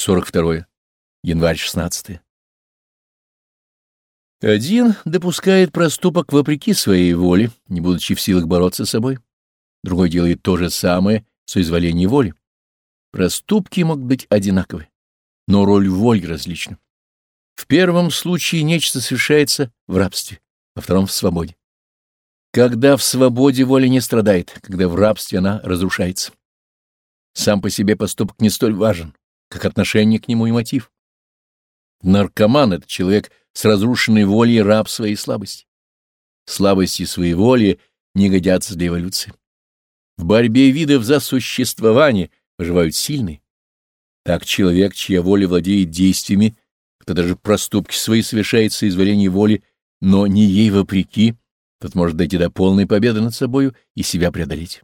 42. Январь 16. Один допускает проступок вопреки своей воле, не будучи в силах бороться с собой. Другой делает то же самое с соизволения воли. Проступки могут быть одинаковы, но роль воли различна. В первом случае нечто совершается в рабстве, во втором — в свободе. Когда в свободе воля не страдает, когда в рабстве она разрушается. Сам по себе поступок не столь важен, как отношение к нему и мотив. Наркоман — это человек с разрушенной волей раб своей слабости. Слабости своей воли не годятся для эволюции. В борьбе видов за существование выживают сильные. Так человек, чья воля владеет действиями, кто даже проступки свои совершает соизволение воли, но не ей вопреки, тот может дойти до полной победы над собою и себя преодолеть.